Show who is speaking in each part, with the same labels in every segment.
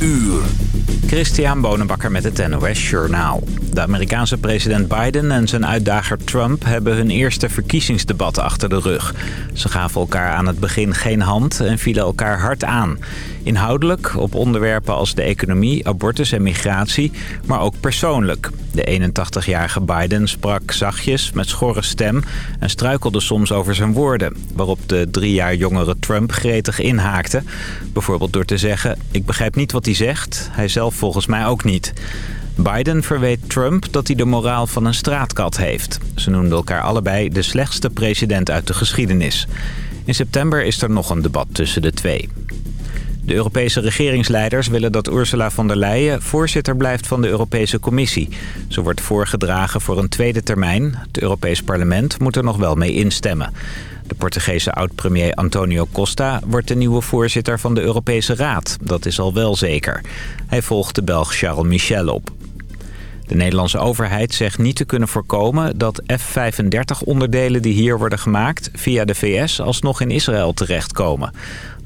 Speaker 1: uur.
Speaker 2: Christian Bonenbakker met het NOS Journaal. De Amerikaanse president Biden en zijn uitdager Trump hebben hun eerste verkiezingsdebat achter de rug. Ze gaven elkaar aan het begin geen hand en vielen elkaar hard aan. Inhoudelijk op onderwerpen als de economie, abortus en migratie, maar ook persoonlijk. De 81-jarige Biden sprak zachtjes met schorre stem en struikelde soms over zijn woorden... waarop de drie jaar jongere Trump gretig inhaakte. Bijvoorbeeld door te zeggen, ik begrijp niet wat hij zegt, hij zelf volgens mij ook niet... Biden verweet Trump dat hij de moraal van een straatkat heeft. Ze noemden elkaar allebei de slechtste president uit de geschiedenis. In september is er nog een debat tussen de twee. De Europese regeringsleiders willen dat Ursula von der Leyen voorzitter blijft van de Europese Commissie. Ze wordt voorgedragen voor een tweede termijn. Het Europees Parlement moet er nog wel mee instemmen. De Portugese oud-premier Antonio Costa wordt de nieuwe voorzitter van de Europese Raad. Dat is al wel zeker. Hij volgt de Belg Charles Michel op. De Nederlandse overheid zegt niet te kunnen voorkomen dat F-35-onderdelen die hier worden gemaakt... via de VS alsnog in Israël terechtkomen.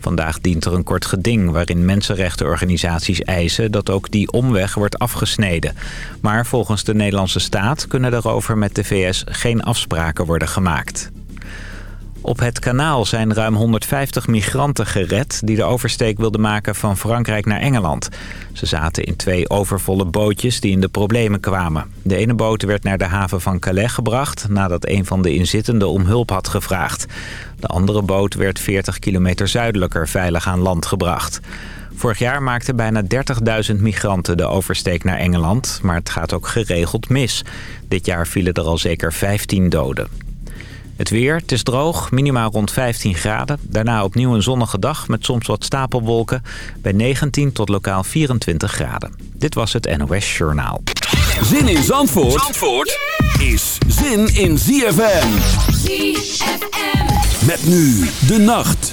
Speaker 2: Vandaag dient er een kort geding waarin mensenrechtenorganisaties eisen dat ook die omweg wordt afgesneden. Maar volgens de Nederlandse staat kunnen daarover met de VS geen afspraken worden gemaakt. Op het kanaal zijn ruim 150 migranten gered... die de oversteek wilden maken van Frankrijk naar Engeland. Ze zaten in twee overvolle bootjes die in de problemen kwamen. De ene boot werd naar de haven van Calais gebracht... nadat een van de inzittenden om hulp had gevraagd. De andere boot werd 40 kilometer zuidelijker veilig aan land gebracht. Vorig jaar maakten bijna 30.000 migranten de oversteek naar Engeland... maar het gaat ook geregeld mis. Dit jaar vielen er al zeker 15 doden. Het weer, het is droog, minimaal rond 15 graden. Daarna opnieuw een zonnige dag met soms wat stapelwolken. Bij 19 tot lokaal 24 graden. Dit was het NOS Journaal.
Speaker 1: Zin in Zandvoort, Zandvoort is zin in ZFM. ZFM. Met nu de nacht.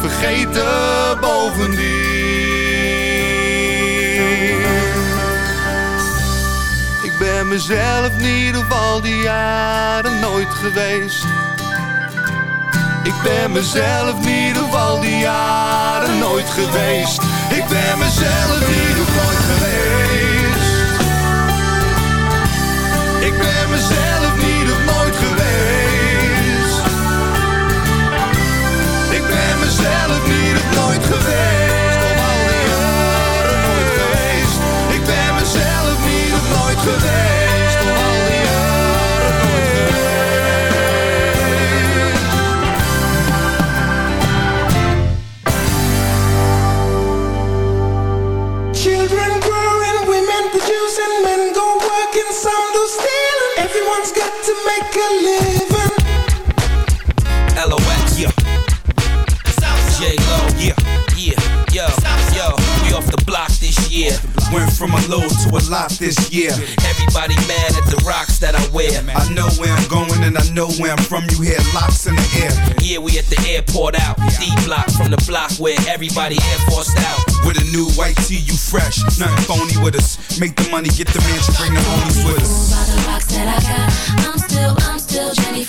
Speaker 3: vergeten. Bovendien. Ik ben mezelf niet of al die jaren nooit geweest. Ik ben mezelf niet of al die jaren nooit geweest. Ik ben mezelf of nooit geweest. Ik ben mezelf mezelf jaren nooit geweest.
Speaker 4: Children growing, women producing, men go working, some do stealing. Everyone's got to make a living.
Speaker 5: From a low to a lot this year.
Speaker 6: Everybody mad at the rocks that I wear.
Speaker 5: I know where I'm going and I know where I'm from. You hear locks in the air.
Speaker 6: Yeah, we at the airport out. D block from the block where everybody air forced out.
Speaker 5: With a new white tee, you fresh. Nothing phony with us. Make the money, get the mansion, bring the homies with us.
Speaker 7: the rocks that I got. I'm still, I'm still Jenny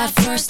Speaker 6: At
Speaker 5: first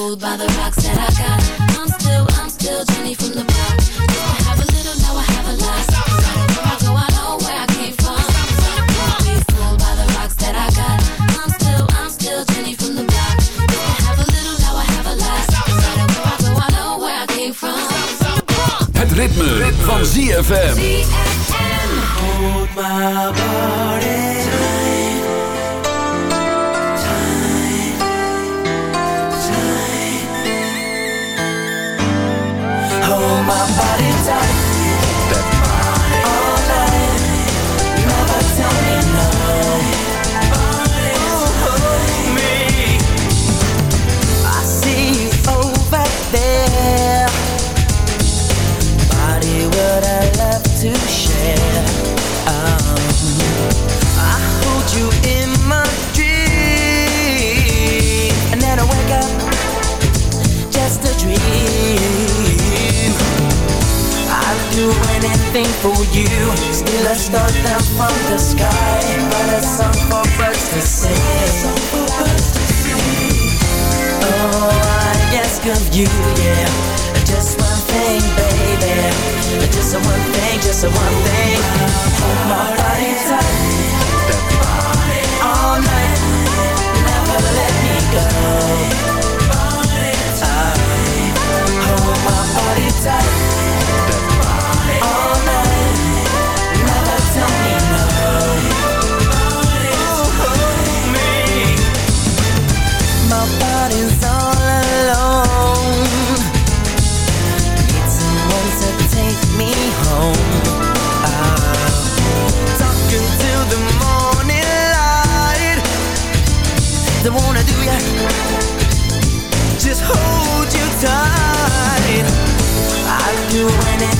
Speaker 7: by the rocks that I got.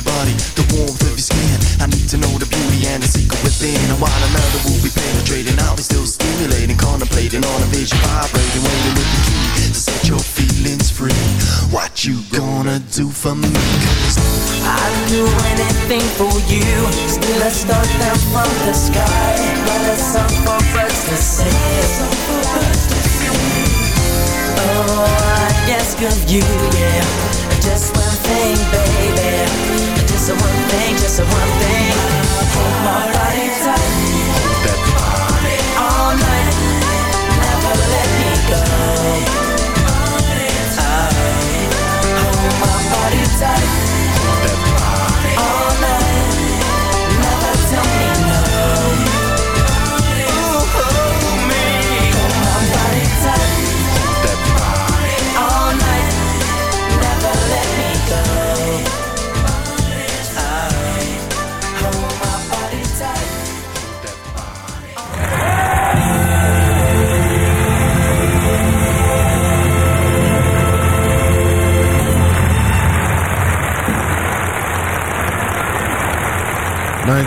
Speaker 8: Your body, the warmth of your skin. I need to know the beauty and the secret within. And while another will be penetrating, I'll be still stimulating, contemplating on a vision, vibrating, waiting with the key to set your feelings free. What you gonna do for me?
Speaker 1: I'd do anything for you. Still a star down from the sky, but a song for birds to sing. Oh, I ask of you, yeah. Just one thing, baby. Just a one thing, just a one thing. Hold my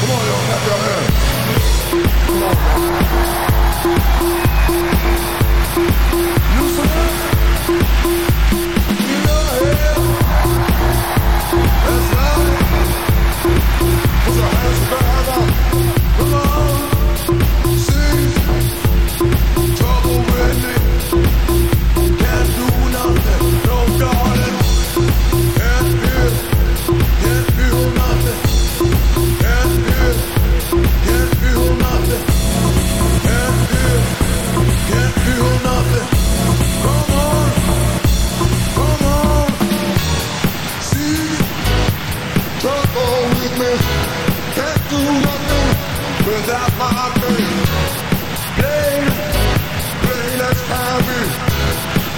Speaker 9: Come on, y'all, clap your hands.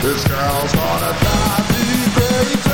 Speaker 9: This girl's gonna
Speaker 4: die today.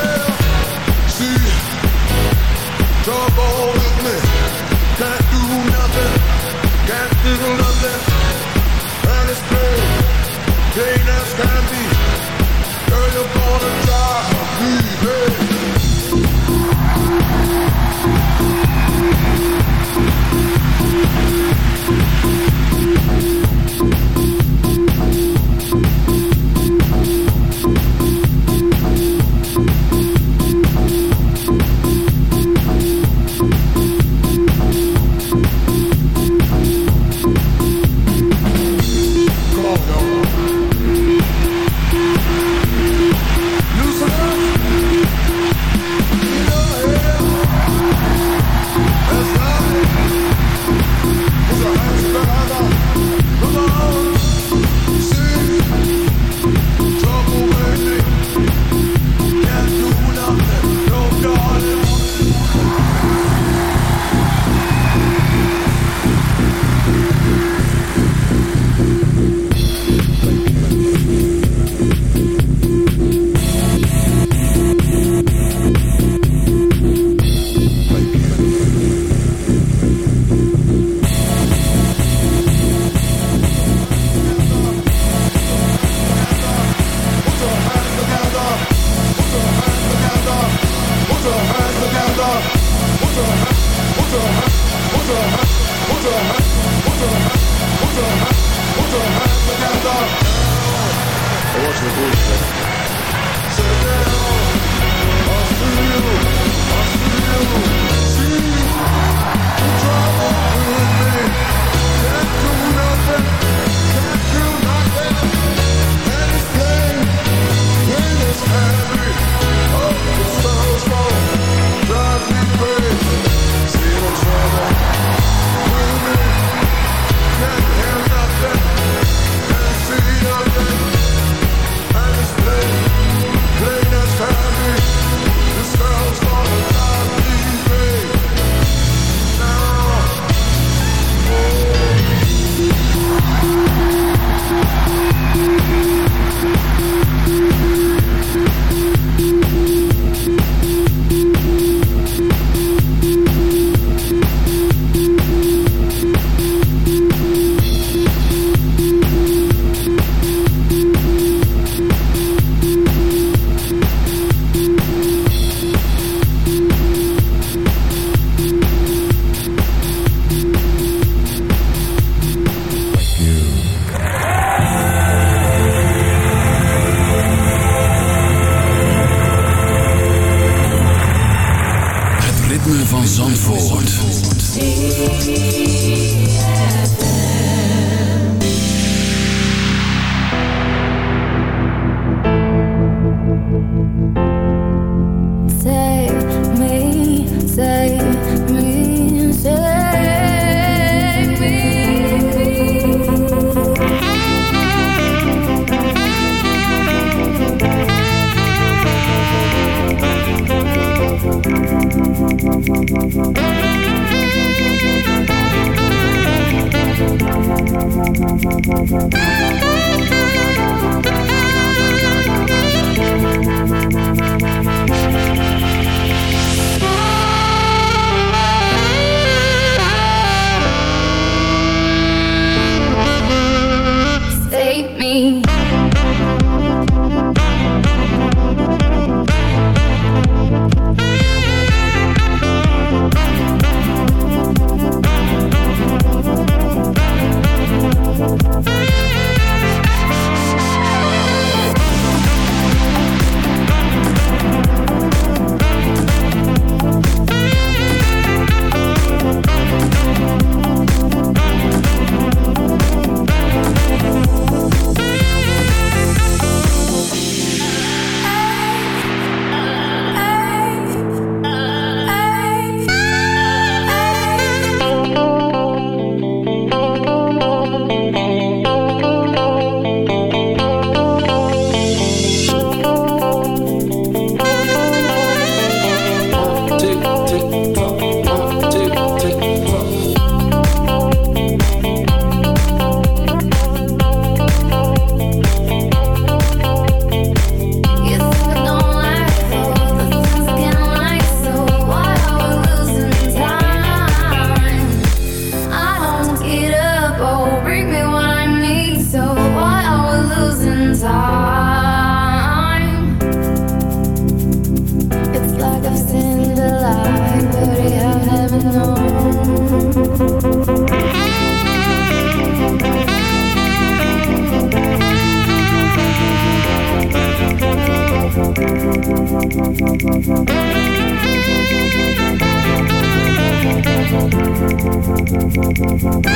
Speaker 10: Save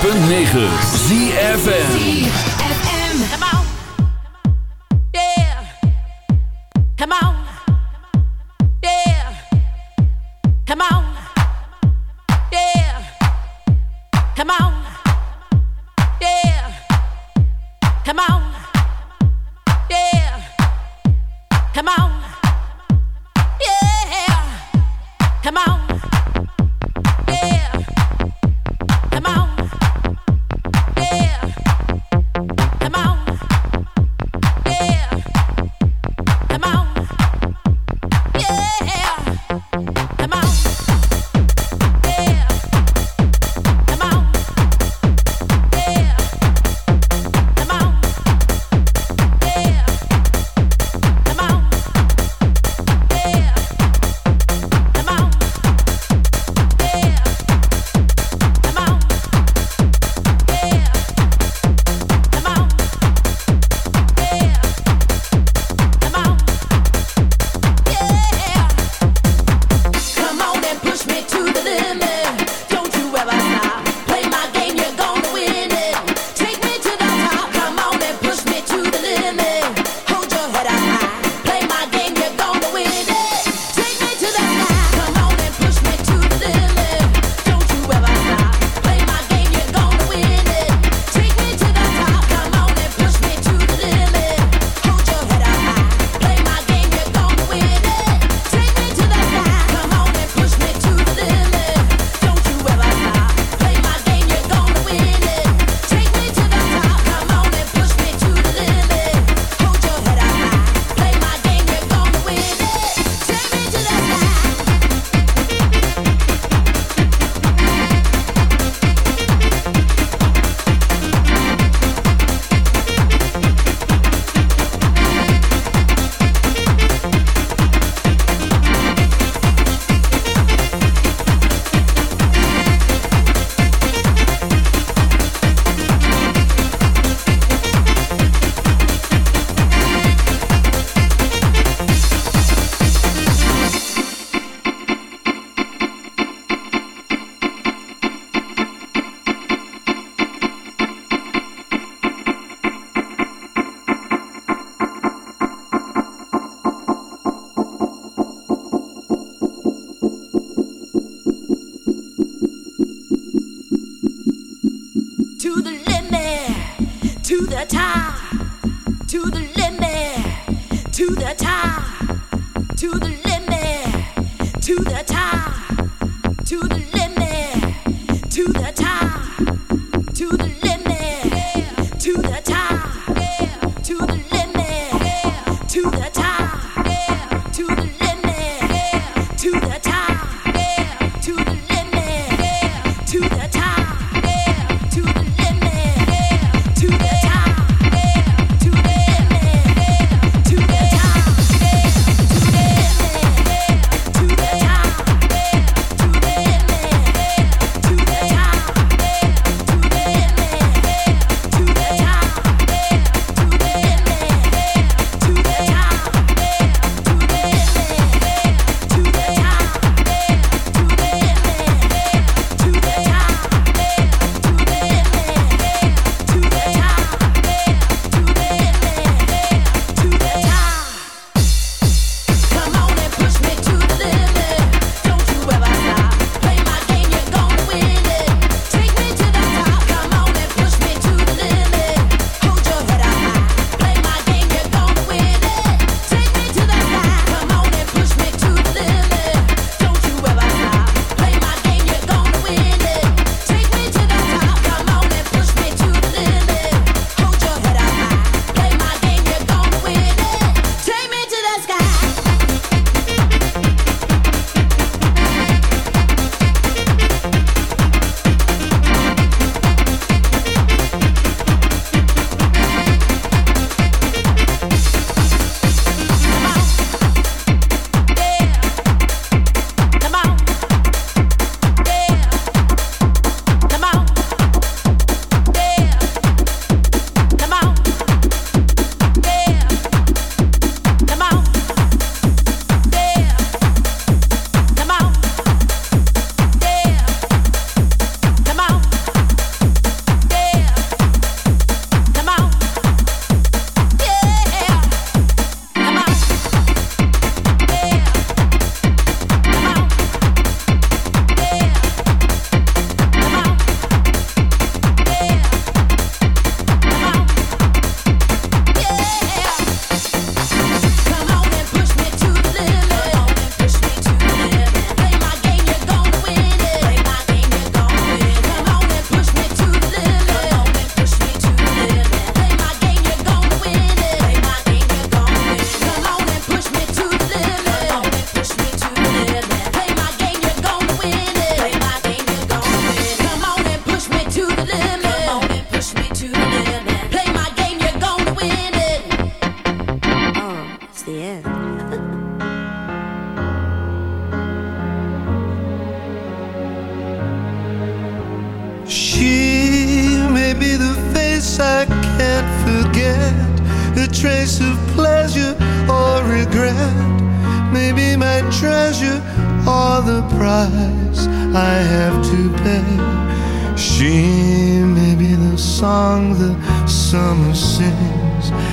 Speaker 11: 106.9 ZFN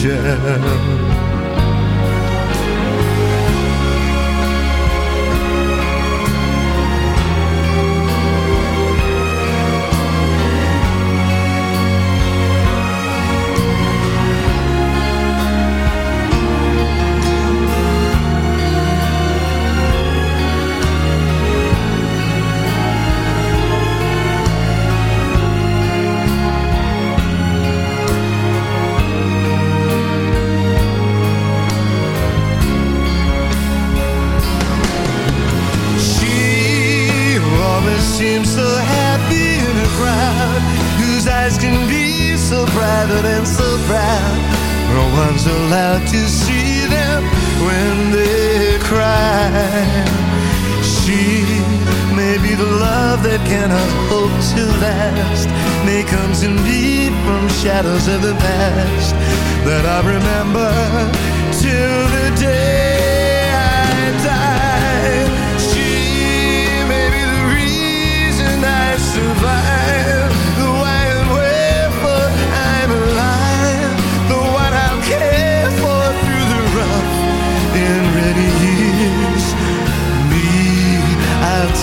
Speaker 12: Shell. Eyes can be so private and so proud. No one's allowed to see them when they cry. She may be the love that cannot hope to last, may comes deep from shadows of the past that I remember till the day